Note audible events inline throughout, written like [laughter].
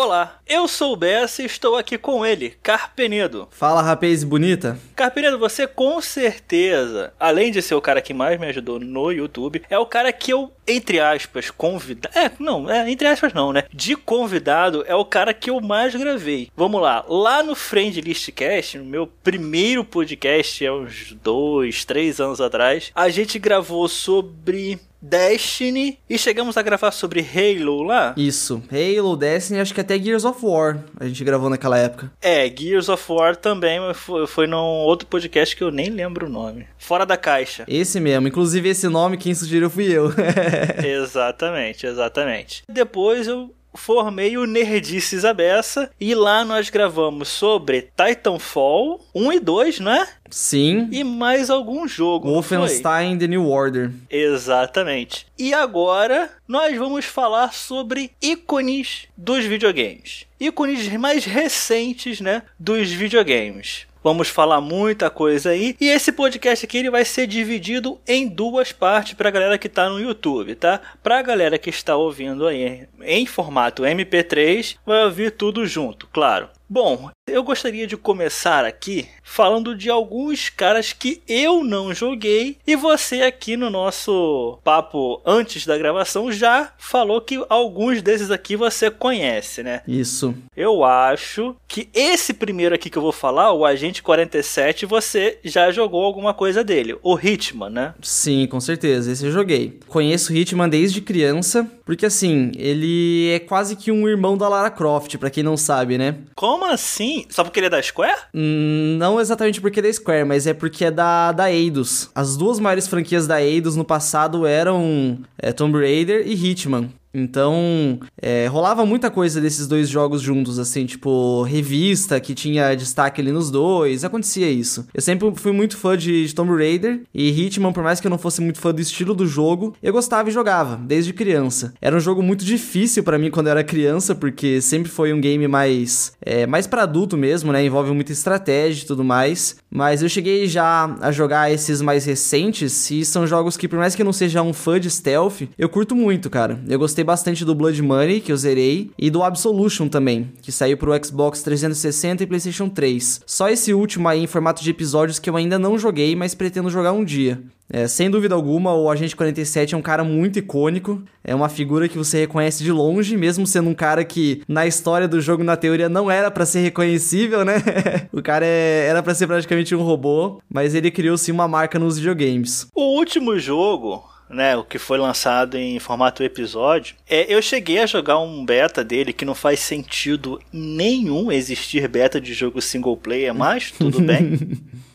Olá, eu sou o Bessa e estou aqui com ele, Carpenedo. Fala, rapaz bonita. Carpenedo, você com certeza, além de ser o cara que mais me ajudou no YouTube, é o cara que eu, entre aspas, convidado. É, não, é, entre aspas não, né? De convidado, é o cara que eu mais gravei. Vamos lá, lá no Friend List Cast, no meu primeiro podcast, há uns dois, três anos atrás, a gente gravou sobre Destiny e chegamos a gravar sobre Halo lá. Isso, Halo, Destiny, acho que até Gears of War a gente gravou naquela época. É, Gears of War também, mas foi, foi num outro podcast que eu nem lembro o nome. Fora da Caixa. Esse mesmo, inclusive esse nome quem sugeriu fui eu. [laughs] [laughs] exatamente, exatamente. Depois eu formei o Nerdices Abessa e lá nós gravamos sobre Titanfall 1 e 2, não é? Sim. E mais algum jogo. Wolfenstein The New Order. Exatamente. E agora nós vamos falar sobre ícones dos videogames. Ícones mais recentes, né, dos videogames. Vamos falar muita coisa aí. E esse podcast aqui ele vai ser dividido em duas partes para a galera que está no YouTube, tá? Para a galera que está ouvindo aí em formato MP3, vai ouvir tudo junto, claro. Bom, eu gostaria de começar aqui falando de alguns caras que eu não joguei e você aqui no nosso papo antes da gravação já falou que alguns desses aqui você conhece, né? Isso. Eu acho que esse primeiro aqui que eu vou falar, o Agente 47, você já jogou alguma coisa dele, o Hitman, né? Sim, com certeza, esse eu joguei. Conheço o Hitman desde criança, porque assim, ele é quase que um irmão da Lara Croft, para quem não sabe, né? Como assim? Só porque ele é da Square? Hum, exatamente porque é da Square, mas é porque é da, da Eidos. As duas maiores franquias da Eidos no passado eram é, Tomb Raider e Hitman. Então, é, rolava muita coisa desses dois jogos juntos, assim, tipo, revista que tinha destaque ali nos dois, acontecia isso. Eu sempre fui muito fã de, Tomb Raider e Hitman, por mais que eu não fosse muito fã do estilo do jogo, eu gostava e jogava, desde criança. Era um jogo muito difícil para mim quando eu era criança, porque sempre foi um game mais, é, mais para adulto mesmo, né? Envolve muita estratégia e tudo mais. Mas eu cheguei já a jogar esses mais recentes e são jogos que, por mais que eu não seja um fã de stealth, eu curto muito, cara. Eu gostei bastante do Blood Money, que eu zerei, e do Absolution também, que saiu pro Xbox 360 e PlayStation 3. Só esse último aí em formato de episódios que eu ainda não joguei, mas pretendo jogar um dia. É, sem dúvida alguma, o Agente 47 é um cara muito icônico. É uma figura que você reconhece de longe, mesmo sendo um cara que na história do jogo, na teoria, não era para ser reconhecível, né? [laughs] o cara é, era para ser praticamente um robô, mas ele criou sim uma marca nos videogames. O último jogo né, o que foi lançado em formato episódio, é, eu cheguei a jogar um beta dele que não faz sentido nenhum existir beta de jogo single player, mas tudo [laughs] bem.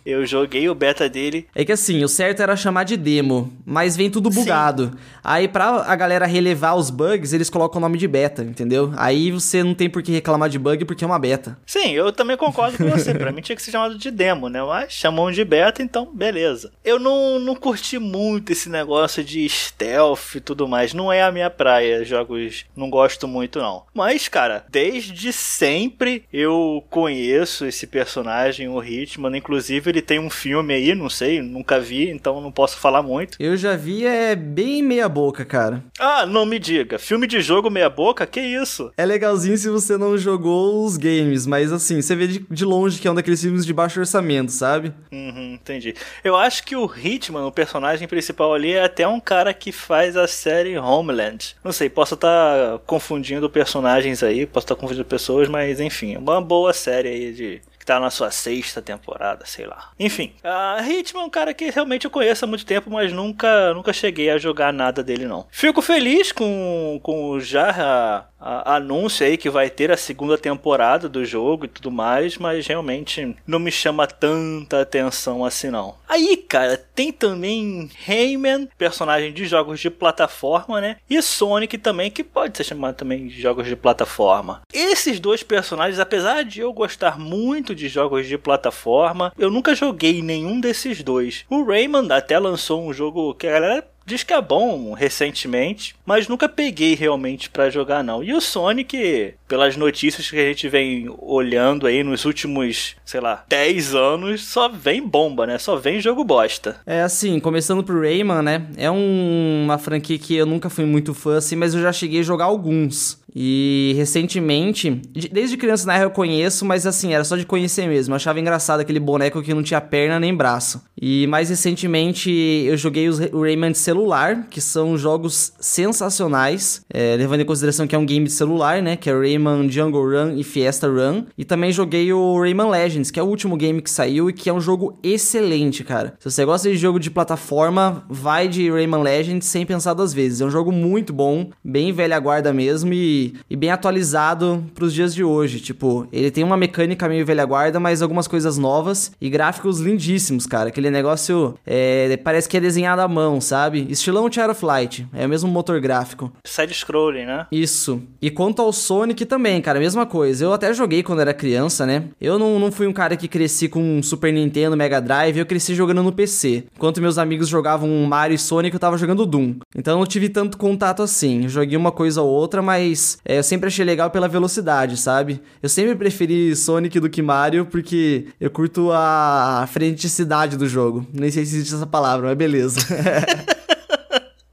Eu joguei o beta dele. É que assim, o certo era chamar de demo, mas vem tudo bugado. Sim. Aí pra a galera relevar os bugs, eles colocam o nome de beta, entendeu? Aí você não tem por que reclamar de bug porque é uma beta. Sim, eu também concordo com você. [laughs] pra mim tinha que ser chamado de demo, né? Mas chamam de beta, então beleza. Eu não, não curti muito esse negócio de stealth e tudo mais. Não é a minha praia. Jogos não gosto muito, não. Mas, cara, desde sempre eu conheço esse personagem, o Hitman. Inclusive, ele tem um filme aí, não sei, nunca vi, então não posso falar muito. Eu já vi, é bem meia boca, cara. Ah, não me diga. Filme de jogo meia boca? Que isso? É legalzinho se você não jogou os games, mas assim, você vê de, de longe que é um daqueles filmes de baixo orçamento, sabe? Uhum, entendi. Eu acho que o Hitman, o personagem principal ali, é até um cara que faz a série Homeland. Não sei, posso estar tá confundindo personagens aí, posso estar tá confundindo pessoas, mas enfim, uma boa série aí de que tá na sua sexta temporada, sei lá. Enfim, a Hitman é um cara que realmente eu conheço há muito tempo, mas nunca, nunca cheguei a jogar nada dele não. Fico feliz com, com já a, anúncio aí que vai ter a segunda temporada do jogo e tudo mais, mas realmente não me chama tanta atenção assim não. Aí, cara, tem também Rayman, personagem de jogos de plataforma, né? E Sonic também, que pode ser chamado também de jogos de plataforma. Esses dois personagens, apesar de eu gostar muito de jogos de plataforma, eu nunca joguei nenhum desses dois. O Rayman até lançou um jogo que a galera Diz que é bom recentemente, mas nunca peguei realmente para jogar não. E o Sonic, pelas notícias que a gente vem olhando aí nos últimos, sei lá, 10 anos, só vem bomba, né? Só vem jogo bosta. É assim, começando pro Rayman, né? É um, uma franquia que eu nunca fui muito fã assim, mas eu já cheguei a jogar alguns. E recentemente, desde criança na real eu conheço, mas assim, era só de conhecer mesmo. Eu achava engraçado aquele boneco que não tinha perna nem braço. E mais recentemente eu joguei o Rayman de celular, que são jogos sensacionais, é, levando em consideração que é um game de celular, né? Que é Rayman Jungle Run e Fiesta Run. E também joguei o Rayman Legends, que é o último game que saiu e que é um jogo excelente, cara. Se você gosta de jogo de plataforma, vai de Rayman Legends sem pensar duas vezes. É um jogo muito bom, bem velha guarda mesmo e, e bem atualizado pros dias de hoje. Tipo, ele tem uma mecânica meio velha guarda, mas algumas coisas novas e gráficos lindíssimos, cara. Aquele negócio é, parece que é desenhado à mão, sabe? Estilão Child of Light. É o mesmo motor gráfico. Side-scrolling, né? Isso. E quanto ao Sonic também, cara, mesma coisa. Eu até joguei quando era criança, né? Eu não, não fui um cara que cresci com Super Nintendo, Mega Drive, eu cresci jogando no PC. Enquanto meus amigos jogavam Mario e Sonic, eu tava jogando Doom. Então eu não tive tanto contato assim. Joguei uma coisa ou outra, mas é, eu sempre achei legal pela velocidade, sabe? Eu sempre preferi Sonic do que Mario, porque eu curto a frenticidade do jogo. Nem sei se existe essa palavra, mas beleza. [laughs]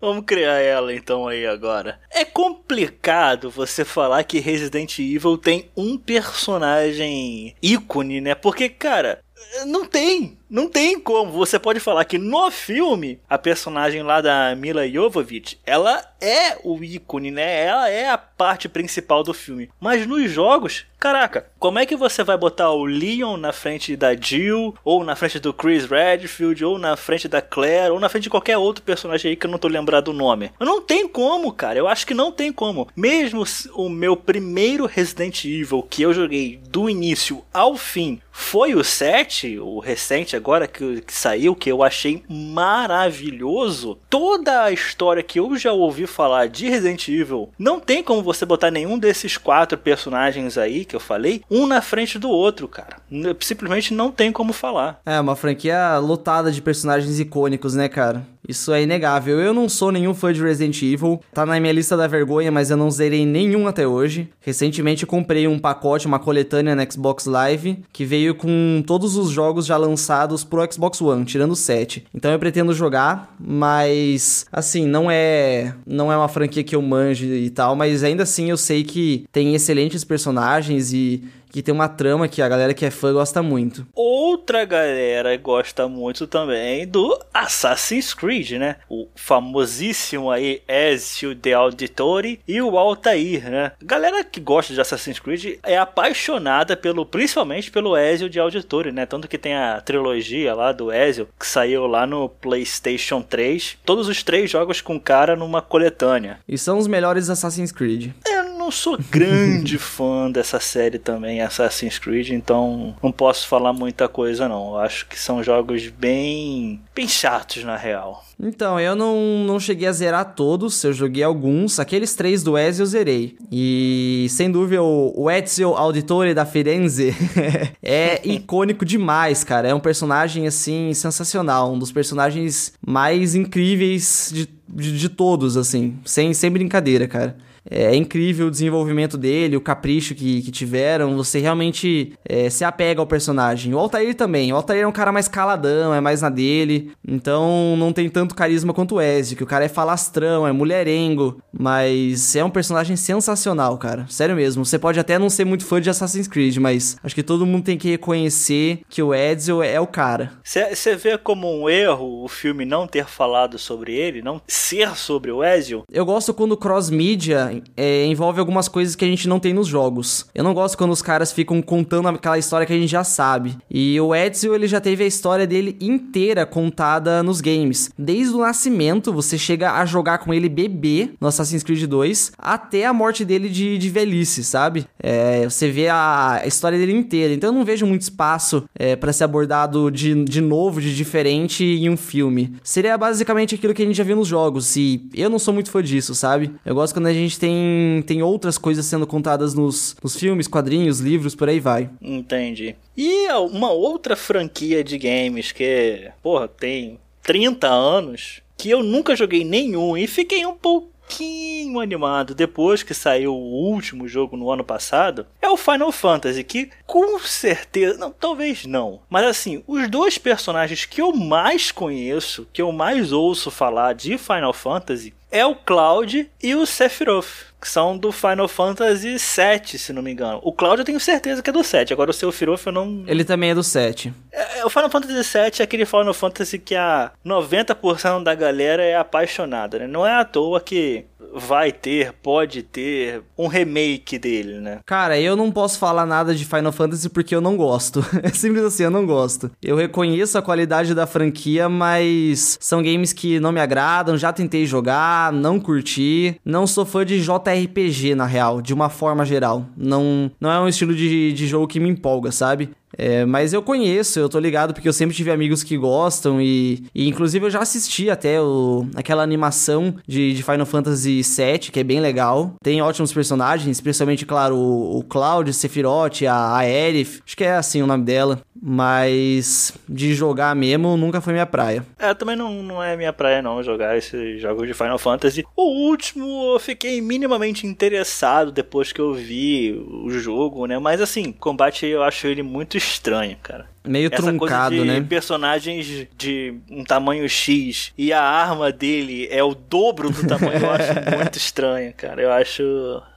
Vamos criar ela então aí agora. É complicado você falar que Resident Evil tem um personagem ícone, né? Porque, cara, não tem. Não tem como. Você pode falar que no filme, a personagem lá da Mila Jovovich, ela é o ícone, né? Ela é a parte principal do filme. Mas nos jogos, caraca, como é que você vai botar o Leon na frente da Jill, ou na frente do Chris Redfield, ou na frente da Claire, ou na frente de qualquer outro personagem aí que eu não tô lembrado o nome? Não tem como, cara. Eu acho que não tem como. Mesmo o meu primeiro Resident Evil que eu joguei do início ao fim foi o 7, o recente agora que, que saiu, que eu achei maravilhoso. Toda a história que eu já ouvi falar de Resident Evil, não tem como você botar nenhum desses quatro personagens aí que eu falei, um na frente do outro, cara. Simplesmente não tem como falar. É, uma franquia lotada de personagens icônicos, né, cara? Isso é inegável. Eu não sou nenhum fã de Resident Evil. Tá na minha lista da vergonha, mas eu não zerei nenhum até hoje. Recentemente comprei um pacote, uma coletânea na Xbox Live, que veio com todos os jogos já lançados pro Xbox One, tirando o 7. Então eu pretendo jogar, mas assim, não é não é uma franquia que eu manje e tal, mas ainda assim eu sei que tem excelentes personagens e que tem uma trama que a galera que é fã gosta muito. Outra galera gosta muito também do Assassin's Creed, né? O famosíssimo aí Ezio de Auditore e o Altair, né? Galera que gosta de Assassin's Creed é apaixonada pelo, principalmente pelo Ezio de Auditore, né? Tanto que tem a trilogia lá do Ezio que saiu lá no PlayStation 3. Todos os três jogos com cara numa coletânea. E são os melhores Assassin's Creed. Eu não sou grande [laughs] fã dessa série também Assassin's Creed, então não posso falar muita coisa não. Eu acho que são jogos bem bem chatos na real. Então, eu não, não cheguei a zerar todos, eu joguei alguns. Aqueles três do Ezio eu zerei. E, sem dúvida, o, Ezio Auditore da Firenze [laughs] é [laughs] icônico demais, cara. É um personagem, assim, sensacional. Um dos personagens mais incríveis de, de, de todos, assim. Sem, sem brincadeira, cara. É incrível o desenvolvimento dele, o capricho que, que tiveram. Você realmente é, se apega ao personagem. O Altair também. O Altair é um cara mais caladão, é mais na dele. Então não tem tanto carisma quanto o Ezio, que o cara é falastrão, é mulherengo. Mas é um personagem sensacional, cara. Sério mesmo. Você pode até não ser muito fã de Assassin's Creed, mas acho que todo mundo tem que reconhecer que o Ezio é o cara. Você vê como um erro o filme não ter falado sobre ele, não ser sobre o Ezio? Eu gosto quando cross-mídia é, envolve algumas coisas que a gente não tem nos jogos. Eu não gosto quando os caras ficam contando aquela história que a gente já sabe. E o Ezio, ele já teve a história dele inteira contada nos games. Desde o nascimento, você chega a jogar com ele bebê no Assassin's Creed 2, até a morte dele de, de velhice, sabe? É, você vê a história dele inteira. Então eu não vejo muito espaço é, para ser abordado de, de novo, de diferente em um filme. Seria basicamente aquilo que a gente já viu nos jogos. E eu não sou muito fã disso, sabe? Eu gosto quando a gente tem, tem outras coisas sendo contadas nos, nos filmes, quadrinhos, livros, por aí vai. Entendi. E uma outra franquia de games que, porra, tem 30 anos, que eu nunca joguei nenhum e fiquei um pouquinho animado depois que saiu o último jogo no ano passado é o Final Fantasy, que com certeza, não, talvez não, mas assim, os dois personagens que eu mais conheço, que eu mais ouço falar de Final Fantasy é o Cloud e o Sephiroth que são do Final Fantasy VII, se não me engano. O Cloud eu tenho certeza que é do 7, agora o Sephiroth eu não... Ele também é do 7. É, o Final Fantasy VII é aquele Final Fantasy que a 90% da galera é apaixonada, né? Não é à toa que vai ter, pode ter um remake dele, né? Cara, eu não posso falar nada de Final Fantasy porque eu não gosto. [laughs] É simples assim, eu não gosto. Eu reconheço a qualidade da franquia, mas são games que não me agradam, já tentei jogar, não curti. Não sou fã de JRPG, na real, de uma forma geral. Não, não é um estilo de, de jogo que me empolga, sabe? É, mas eu conheço, eu tô ligado porque eu sempre tive amigos que gostam e, e inclusive eu já assisti até o, aquela animação de, de, Final Fantasy VII, que é bem legal. Tem ótimos personagens, especialmente, claro, o, o Cloud, Sephiroth, a, a Aerith, acho que é assim o nome dela. Mas de jogar mesmo nunca foi minha praia. É, também não, não é minha praia não jogar esses jogos de Final Fantasy. O último eu fiquei minimamente interessado depois que eu vi o jogo, né? Mas assim, combate eu acho ele muito estranho, cara. Meio Essa truncado, coisa de né? personagens de um tamanho X e a arma dele é o dobro do tamanho, eu acho [laughs] muito estranho, cara. Eu acho.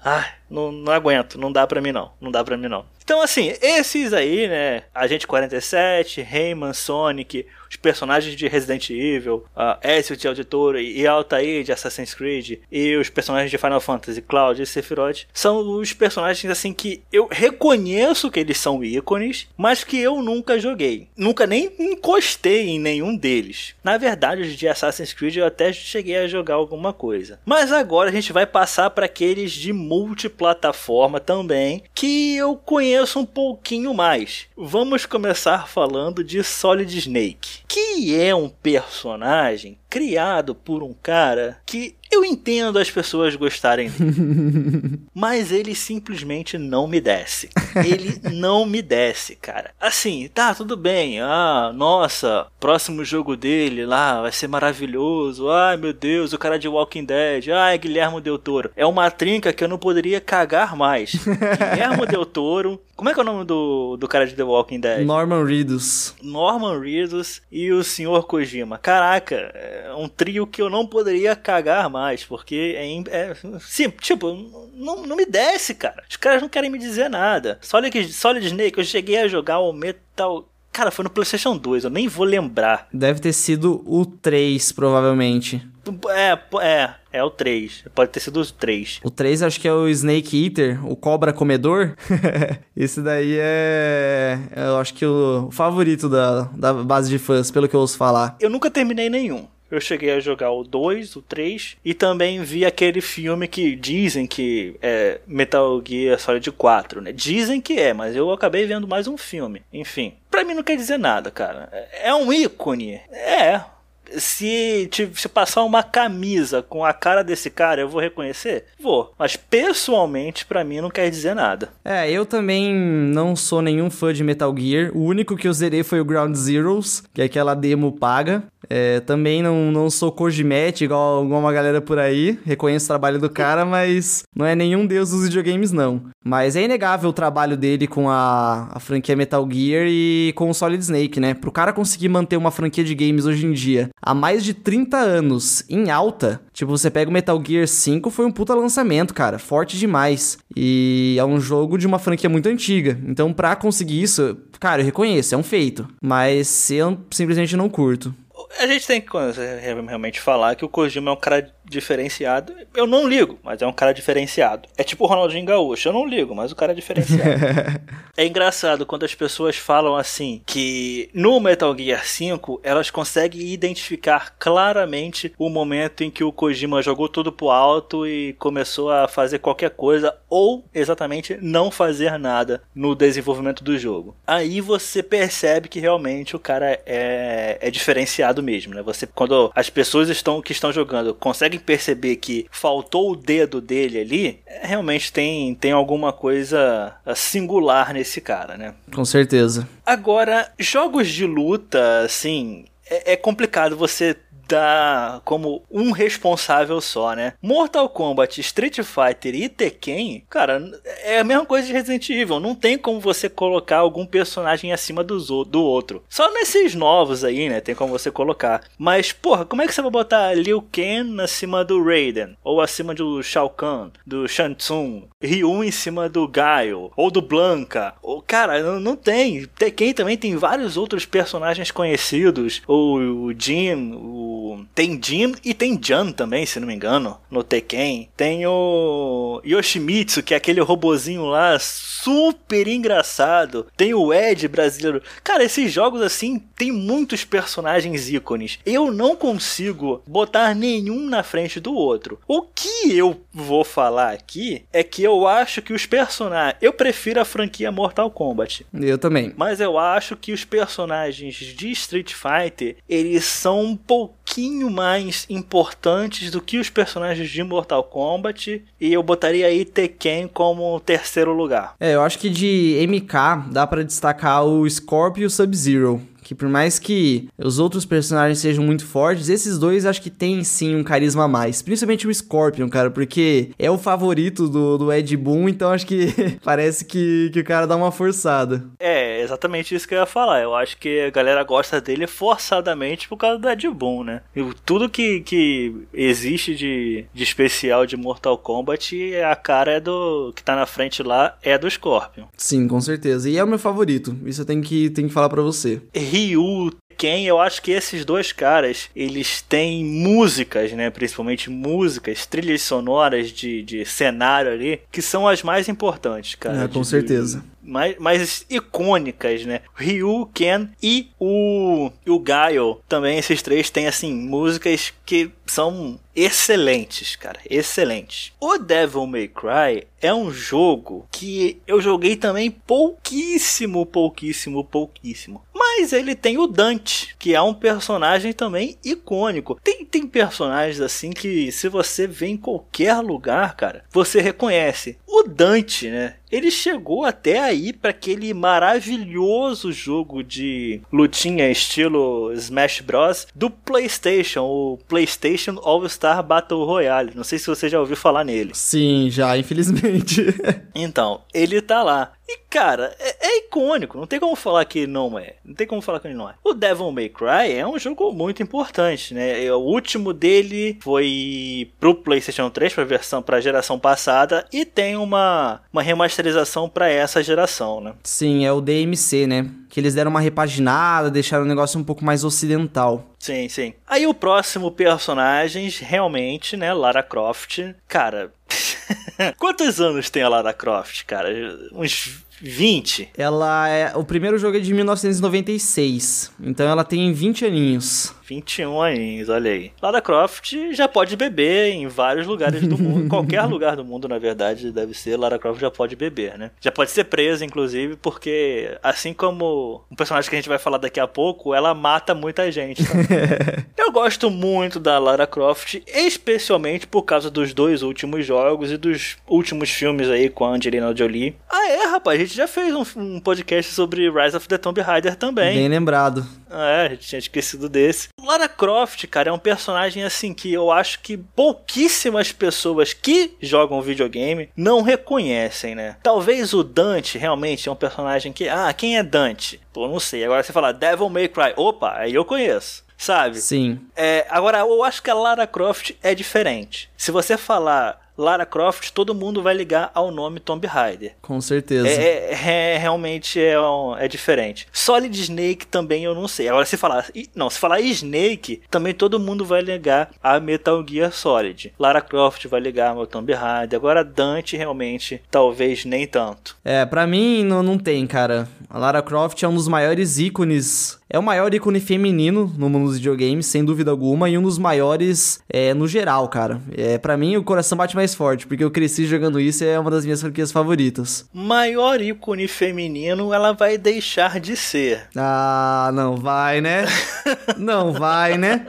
Ai, não, não aguento, não dá pra mim não. Não dá pra mim não. Então, assim, esses aí, né? Agente 47, Rayman, Sonic, os personagens de Resident Evil, uh, Ezio de Auditore e Altair de Assassin's Creed, e os personagens de Final Fantasy, Cloud e Sephiroth, são os personagens, assim, que eu reconheço que eles são ícones, mas que eu nunca joguei. Nunca nem encostei em nenhum deles. Na verdade, os de Assassin's Creed eu até cheguei a jogar alguma coisa. Mas agora a gente vai passar para aqueles de multiplataforma também, que eu conheço um pouquinho mais. Vamos começar falando de Solid Snake, que é um personagem criado por um cara que eu entendo as pessoas gostarem dele, [laughs] mas ele simplesmente não me desce. Ele não me desce, cara. Assim, tá, tudo bem. Ah, nossa, próximo jogo dele lá vai ser maravilhoso. Ai, meu Deus, o cara de Walking Dead. Ai, Guilhermo Del Toro. É uma trinca que eu não poderia cagar mais. [laughs] Guilhermo Del Toro. Como é que é o nome do, do cara de The Walking Dead? Norman Reedus. Norman Reedus e o Sr. Kojima. Caraca, é um trio que eu não poderia cagar mais, porque é, é sim, tipo, não, não me desce, cara. Os caras não querem me dizer nada. Solid, Solid Snake, eu cheguei a jogar o Metal Cara, foi no PlayStation 2, eu nem vou lembrar. Deve ter sido o 3, provavelmente. É, é, é o 3. Pode ter sido o 3. O 3 acho que é o Snake Eater, o Cobra Comedor. [laughs] Esse daí é. Eu acho que o favorito da, da base de fãs, pelo que eu ouço falar. Eu nunca terminei nenhum. Eu cheguei a jogar o 2, o 3 e também vi aquele filme que dizem que é Metal Gear Solid 4, né? Dizem que é, mas eu acabei vendo mais um filme. Enfim, pra mim não quer dizer nada, cara. É um ícone. É, se, se passar uma camisa com a cara desse cara, eu vou reconhecer? Vou. Mas pessoalmente, para mim, não quer dizer nada. É, eu também não sou nenhum fã de Metal Gear. O único que eu zerei foi o Ground Zeroes, que é aquela demo paga. É, também não, não sou Kojimete, igual, igual uma galera por aí. Reconheço o trabalho do cara, mas não é nenhum deus dos videogames, não. Mas é inegável o trabalho dele com a, a franquia Metal Gear e com o Solid Snake, né? Pro cara conseguir manter uma franquia de games hoje em dia há mais de 30 anos em alta, tipo, você pega o Metal Gear 5, foi um puta lançamento, cara. Forte demais. E é um jogo de uma franquia muito antiga. Então, pra conseguir isso, cara, eu reconheço, é um feito. Mas eu simplesmente não curto. A gente tem que realmente falar que o Kojima é um cara diferenciado. Eu não ligo, mas é um cara diferenciado. É tipo o Ronaldinho Gaúcho. Eu não ligo, mas o cara é diferenciado. [laughs] é engraçado quando as pessoas falam assim que no Metal Gear 5 elas conseguem identificar claramente o momento em que o Kojima jogou tudo pro alto e começou a fazer qualquer coisa ou exatamente não fazer nada no desenvolvimento do jogo. Aí você percebe que realmente o cara é, é diferenciado mesmo, né? Você quando as pessoas estão que estão jogando conseguem perceber que faltou o dedo dele ali, é, realmente tem, tem alguma coisa ah, singular nesse cara, né? Com certeza. Agora, jogos de luta, assim, é, é complicado você dá como um responsável só, né? Mortal Kombat, Street Fighter e Tekken, cara, é a mesma coisa de Resident Evil. Não tem como você colocar algum personagem acima do, do outro. Só nesses novos aí, né? Tem como você colocar. Mas, porra, como é que você vai botar Liu Kang acima do Raiden? Ou acima do Shao Kahn, do Shang Tsung? Ryu em cima do Gaio? Ou do Blanca? Ou, cara, não, não tem. Tekken também tem vários outros personagens conhecidos. O, o Jin, o... Tem Jin e tem Jan também, se não me engano, no Tekken. Tem o Yoshimitsu, que é aquele robozinho lá super engraçado. Tem o Ed brasileiro. Cara, esses jogos assim tem muitos personagens ícones. Eu não consigo botar nenhum na frente do outro. O que eu vou falar aqui é que eu acho que os personagens. Eu prefiro a franquia Mortal Kombat. Eu também. Mas eu acho que os personagens de Street Fighter eles são um pouquinho mais importantes do que os personagens de Mortal Kombat. E eu botaria aí Tekken como terceiro lugar. É, eu acho que de MK dá para destacar o Scorpio e o Sub-Zero que por mais que os outros personagens sejam muito fortes, esses dois acho que tem sim um carisma a mais. Principalmente o Scorpion, cara, porque é o favorito do, do Ed Boon, então acho que [laughs] parece que, que o cara dá uma forçada. É, exatamente isso que eu ia falar. Eu acho que a galera gosta dele forçadamente por causa do Ed Boon, né? E tudo que, que existe de, de especial de Mortal Kombat, a cara é do. que tá na frente lá é do Scorpion. Sim, com certeza. E é o meu favorito. Isso eu tenho que, tenho que falar para você. Ryu, Ken, eu acho que esses dois caras, eles têm músicas, né? Principalmente músicas, trilhas sonoras de, de cenário ali, que são as mais importantes, cara. É, com de, certeza. Mais, mais icônicas, né? Ryu, Ken e o, o Gaio. Também esses três têm, assim, músicas que são excelentes, cara. Excelentes. O Devil May Cry é um jogo que eu joguei também pouquíssimo, pouquíssimo, pouquíssimo. Mas ele tem o Dante, que é um personagem também icônico. Tem, tem personagens assim que se você vê em qualquer lugar, cara, você reconhece. O Dante, né? Ele chegou até aí para aquele maravilhoso jogo de lutinha estilo Smash Bros do PlayStation, o PlayStation All-Star Battle Royale. Não sei se você já ouviu falar nele. Sim, já, infelizmente. [laughs] então, ele tá lá. E, cara, é, é, icônico, não tem como falar que não é. Não tem como falar que ele não é. O Devil May Cry é um jogo muito importante, né? O último dele foi pro PlayStation 3, pra versão pra geração passada, e tem uma, uma remasterização para essa geração, né? Sim, é o DMC, né? Que eles deram uma repaginada, deixaram o negócio um pouco mais ocidental. Sim, sim. Aí o próximo personagem, realmente, né? Lara Croft. Cara. [laughs] Quantos anos tem a Lara Croft, cara? Uns 20. Ela é. O primeiro jogo é de 1996. Então ela tem 20 aninhos. 21 aninhos, olha aí. Lara Croft já pode beber em vários lugares do mundo. [laughs] qualquer lugar do mundo, na verdade, deve ser. Lara Croft já pode beber, né? Já pode ser presa, inclusive, porque assim como um personagem que a gente vai falar daqui a pouco, ela mata muita gente. [laughs] Eu gosto muito da Lara Croft, especialmente por causa dos dois últimos jogos e dos últimos filmes aí com a Angelina Jolie. Ah, é, rapaz, a gente já fez um, um podcast sobre Rise of the Tomb Raider também. Bem lembrado. É, a gente tinha esquecido desse. Lara Croft, cara, é um personagem assim que eu acho que pouquíssimas pessoas que jogam videogame não reconhecem, né? Talvez o Dante realmente é um personagem que, ah, quem é Dante? Pô, não sei. Agora você fala Devil May Cry, opa, aí eu conheço sabe? Sim. É, agora, eu acho que a Lara Croft é diferente. Se você falar Lara Croft, todo mundo vai ligar ao nome Tomb Raider. Com certeza. É, é, é realmente é, é, diferente. Solid Snake também eu não sei. Agora se falar, não, se falar Snake, também todo mundo vai ligar a Metal Gear Solid. Lara Croft vai ligar ao Tomb Raider. Agora Dante realmente talvez nem tanto. É, para mim não, não tem, cara. A Lara Croft é um dos maiores ícones é o maior ícone feminino no mundo dos videogames, sem dúvida alguma, e um dos maiores é, no geral, cara. É, para mim, o coração bate mais forte, porque eu cresci jogando isso e é uma das minhas franquias favoritas. Maior ícone feminino, ela vai deixar de ser. Ah, não vai, né? [laughs] não vai, né?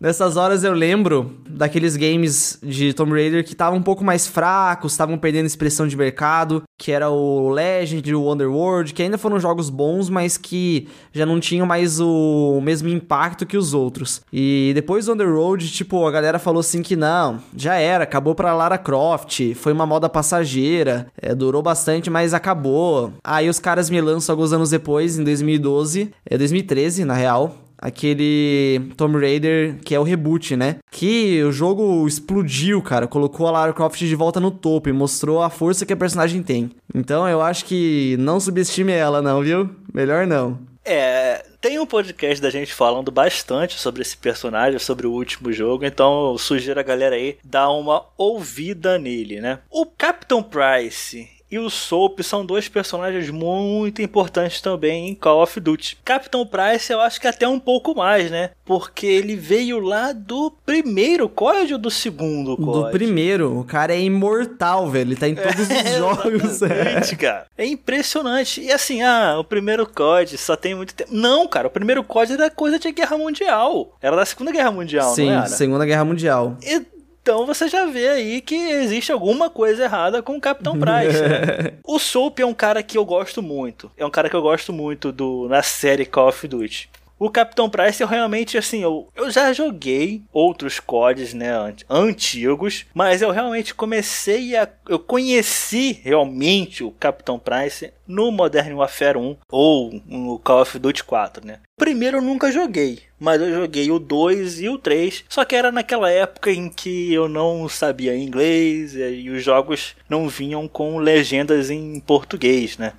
Nessas horas eu lembro daqueles games de Tomb Raider que estavam um pouco mais fracos, estavam perdendo expressão de mercado, que era o Legend e o Underworld, que ainda foram jogos bons, mas que já não tinham mais o mesmo impacto que os outros. E depois do Underworld, tipo, a galera falou assim que não, já era, acabou pra Lara Croft, foi uma moda passageira, é, durou bastante, mas acabou. Aí os caras me lançam alguns anos depois, em 2012, é 2013 na real, aquele Tomb Raider que é o reboot, né? Que o jogo explodiu, cara, colocou a Lara Croft de volta no topo e mostrou a força que a personagem tem. Então eu acho que não subestime ela, não, viu? Melhor não. É, tem um podcast da gente falando bastante sobre esse personagem, sobre o último jogo, então eu sugiro a galera aí dar uma ouvida nele, né? O Captain Price e o Soap são dois personagens muito importantes também em Call of Duty. Capitão Price eu acho que até um pouco mais, né? Porque ele veio lá do primeiro código ou do segundo código? Do primeiro. O cara é imortal, velho. Ele tá em todos é, os [laughs] jogos. É. cara. É impressionante. E assim, ah, o primeiro código só tem muito tempo. Não, cara, o primeiro código era coisa de guerra mundial. Era da Segunda Guerra Mundial, Sim? Segunda Guerra Mundial. E então você já vê aí que existe alguma coisa errada com o Capitão Price. Né? [laughs] o Soap é um cara que eu gosto muito. É um cara que eu gosto muito do na série Call of Duty. O Capitão Price, eu realmente, assim, eu, eu já joguei outros CODs, né, antigos, mas eu realmente comecei a. Eu conheci realmente o Capitão Price no Modern Warfare 1 ou no Call of Duty 4, né? Primeiro eu nunca joguei, mas eu joguei o 2 e o 3, só que era naquela época em que eu não sabia inglês e os jogos não vinham com legendas em português, né?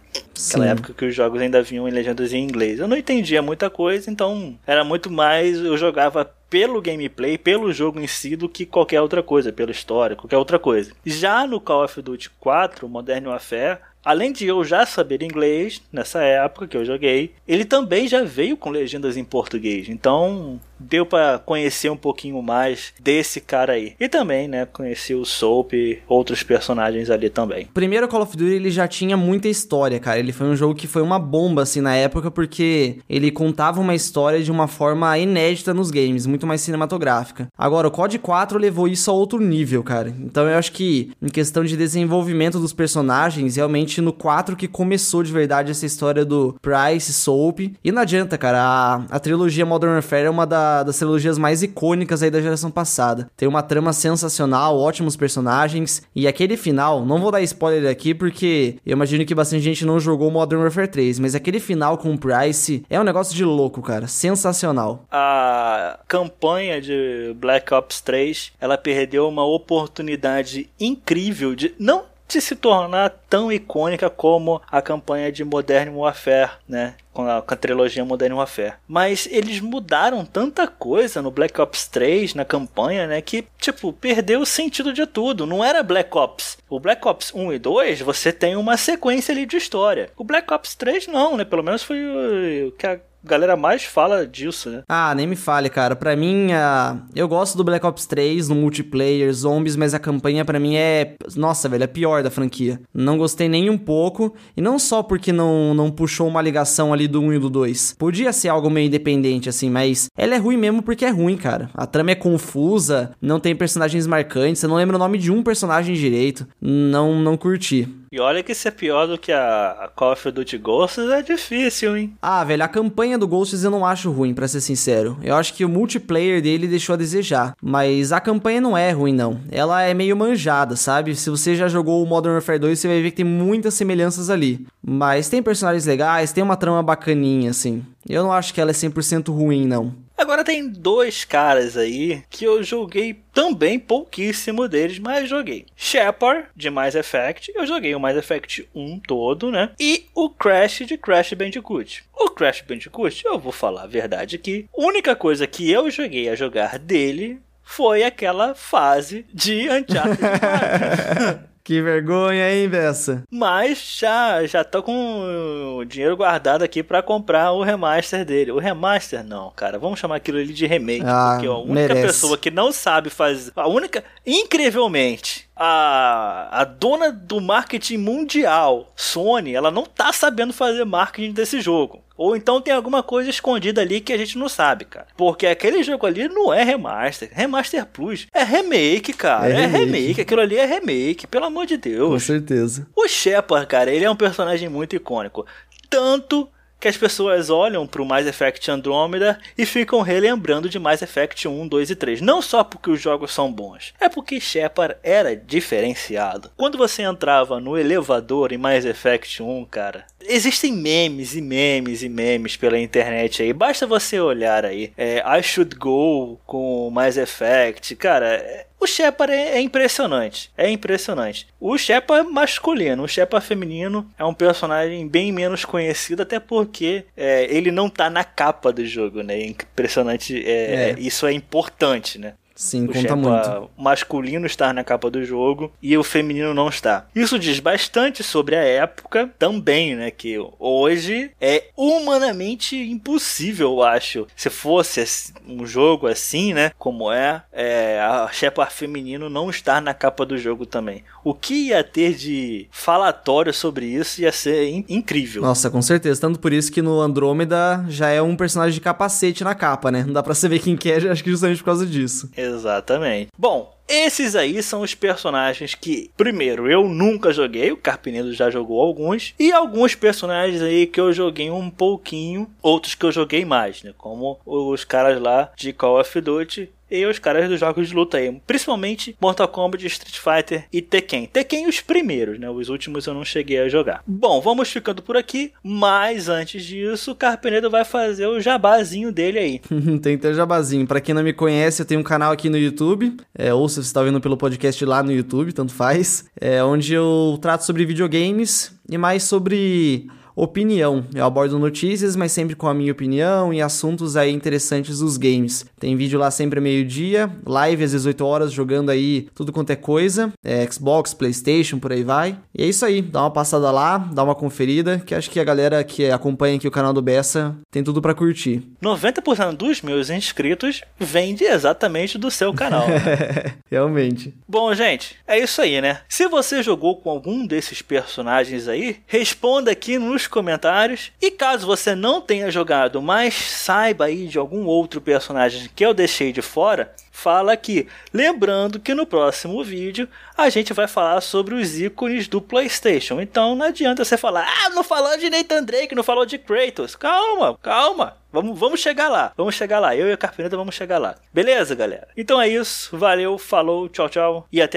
Aquela Sim. época que os jogos ainda vinham em legendas em inglês. Eu não entendia muita coisa, então era muito mais eu jogava pelo gameplay, pelo jogo em si, do que qualquer outra coisa, pela história, qualquer outra coisa. Já no Call of Duty 4, Modern Warfare, além de eu já saber inglês nessa época que eu joguei, ele também já veio com legendas em português. Então, deu para conhecer um pouquinho mais desse cara aí. E também, né, conhecer o Soap e outros personagens ali também. Primeiro Call of Duty ele já tinha muita história, cara. Ele foi um jogo que foi uma bomba assim na época porque ele contava uma história de uma forma inédita nos games, muito mais cinematográfica. Agora o COD 4 levou isso a outro nível, cara. Então eu acho que em questão de desenvolvimento dos personagens, realmente no 4 que começou de verdade essa história do Price, Soap. E não adianta, cara, a, a trilogia Modern Warfare é uma da das trilogias mais icônicas aí da geração passada. Tem uma trama sensacional, ótimos personagens, e aquele final, não vou dar spoiler aqui porque eu imagino que bastante gente não jogou Modern Warfare 3, mas aquele final com o Price é um negócio de louco, cara, sensacional. A campanha de Black Ops 3, ela perdeu uma oportunidade incrível de não de se tornar tão icônica como a campanha de Modern Warfare, né? Com a, com a, trilogia Modern Warfare. Mas eles mudaram tanta coisa no Black Ops 3, na campanha, né? Que, tipo, perdeu o sentido de tudo. Não era Black Ops. O Black Ops 1 e 2, você tem uma sequência ali de história. O Black Ops 3, não, né? Pelo menos foi o que a galera mais fala disso, né? Ah, nem me fale, cara. Pra mim, uh, eu gosto do Black Ops 3 no multiplayer, zombies, mas a campanha para mim é. Nossa, velho, é pior da franquia. Não gostei nem um pouco. E não só porque não, não puxou uma ligação ali do 1 e do 2. Podia ser algo meio independente, assim, mas ela é ruim mesmo porque é ruim, cara. A trama é confusa, não tem personagens marcantes, você não lembra o nome de um personagem direito. Não, não curti. E olha que isso é pior do que a Call of Duty Ghosts é difícil, hein? Ah, velho, a campanha do Ghosts eu não acho ruim, para ser sincero. Eu acho que o multiplayer dele deixou a desejar. Mas a campanha não é ruim, não. Ela é meio manjada, sabe? Se você já jogou o Modern Warfare 2, você vai ver que tem muitas semelhanças ali. Mas tem personagens legais, tem uma trama bacaninha, assim. Eu não acho que ela é 100% ruim, não. Agora tem dois caras aí que eu joguei também pouquíssimo deles, mas joguei. Shepard, de Mass Effect, eu joguei o Mass Effect 1 todo, né? E o Crash de Crash Bandicoot. O Crash Bandicoot, eu vou falar a verdade que a única coisa que eu joguei a jogar dele foi aquela fase de Uncharted 4. [laughs] Que vergonha, hein, Bessa? Mas já, já tô com o dinheiro guardado aqui para comprar o remaster dele. O remaster, não, cara. Vamos chamar aquilo ali de remake. Ah, porque a única merece. pessoa que não sabe fazer. A única. Incrivelmente a, a dona do marketing mundial, Sony, ela não tá sabendo fazer marketing desse jogo. Ou então tem alguma coisa escondida ali que a gente não sabe, cara. Porque aquele jogo ali não é remaster. Remaster Plus é remake, cara. É, é remake. remake. Aquilo ali é remake, pelo amor de Deus. Com certeza. O Shepard, cara, ele é um personagem muito icônico. Tanto que as pessoas olham para o Mass Effect Andromeda e ficam relembrando de Mass Effect 1, 2 e 3. Não só porque os jogos são bons, é porque Shepard era diferenciado. Quando você entrava no elevador em Mass Effect 1, cara, existem memes e memes e memes pela internet aí. Basta você olhar aí. É, I Should Go com Mass Effect. Cara, é, o Shepard é, é, impressionante. É impressionante. O Shepard é masculino, o Shepard feminino é um personagem bem menos conhecido, até porque é, ele não tá na capa do jogo, né? Impressionante. É, é. Isso é importante, né? Sim, o conta muito. masculino estar na capa do jogo e o feminino não está. Isso diz bastante sobre a época também, né? Que hoje é humanamente impossível, eu acho. Se fosse um jogo assim, né? Como é, é a Shepard feminino não estar na capa do jogo também. O que ia ter de falatório sobre isso ia ser in incrível. Nossa, com certeza. Tanto por isso que no Andrômeda já é um personagem de capacete na capa, né? Não dá pra saber quem que é, [laughs] acho que justamente por causa disso. Exatamente. Bom, esses aí são os personagens que, primeiro, eu nunca joguei, o Carpinedo já jogou alguns, e alguns personagens aí que eu joguei um pouquinho, outros que eu joguei mais, né? Como os caras lá de Call of Duty e os caras dos jogos de luta aí, principalmente Mortal Kombat, Street Fighter e Tekken. Tekken os primeiros, né? Os últimos eu não cheguei a jogar. Bom, vamos ficando por aqui, mas antes disso, o Carpenedo vai fazer o jabazinho dele aí. [laughs] Tem que ter jabazinho. Para quem não me conhece, eu tenho um canal aqui no YouTube, é, ou se você está vendo pelo podcast lá no YouTube, tanto faz, é, onde eu trato sobre videogames e mais sobre opinião. Eu abordo notícias, mas sempre com a minha opinião e assuntos aí interessantes dos games. Tem vídeo lá sempre meio-dia, live às 18 horas, jogando aí tudo quanto é coisa, é, Xbox, Playstation, por aí vai. E é isso aí, dá uma passada lá, dá uma conferida, que acho que a galera que acompanha aqui o canal do Bessa tem tudo para curtir. 90% dos meus inscritos vem de exatamente do seu canal. [laughs] Realmente. Bom, gente, é isso aí, né? Se você jogou com algum desses personagens aí, responda aqui nos comentários. E caso você não tenha jogado, mas saiba aí de algum outro personagem que eu deixei de fora, fala aqui. Lembrando que no próximo vídeo a gente vai falar sobre os ícones do PlayStation. Então não adianta você falar, ah, não falou de Nathan Drake, não falou de Kratos. Calma, calma. Vamos, vamos chegar lá. Vamos chegar lá. Eu e a Carpineta vamos chegar lá. Beleza, galera? Então é isso. Valeu, falou, tchau, tchau. E até a